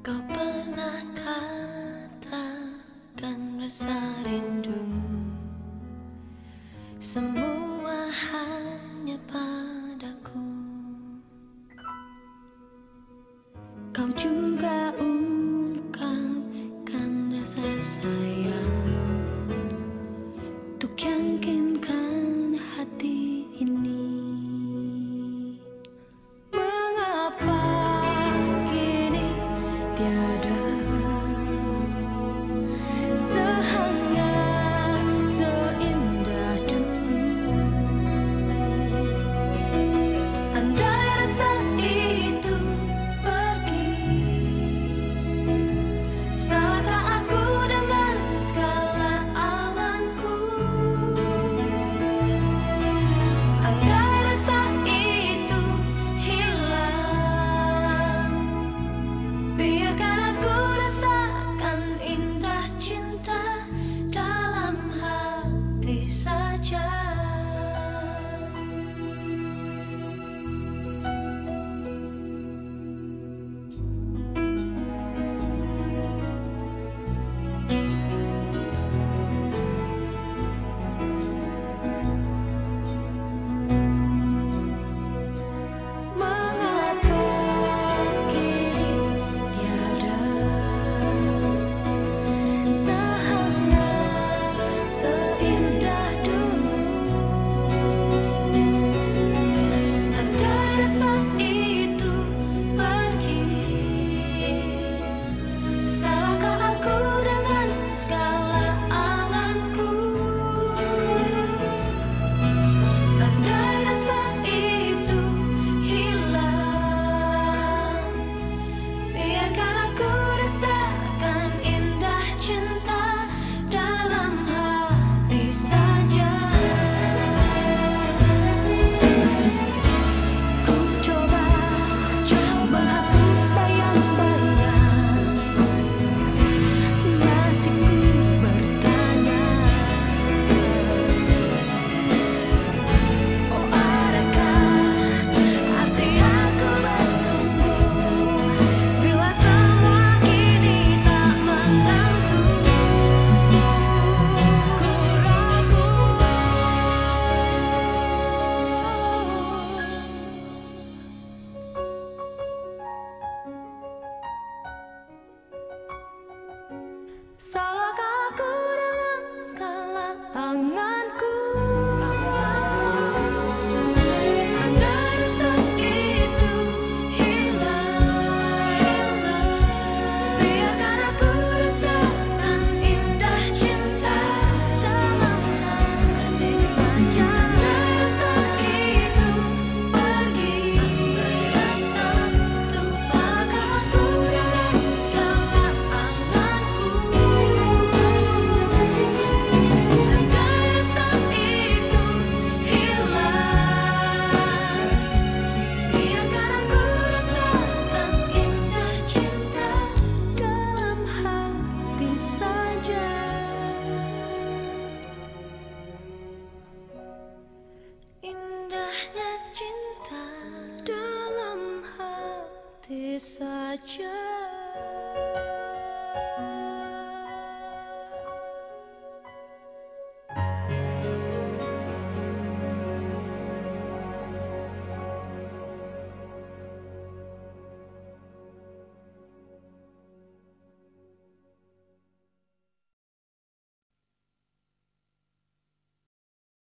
Kau pernah katakan rasa rindu? Semua hanya padaku. Kau juga ungkapkan rasa sayang. Indahnya cinta dalam hati saja.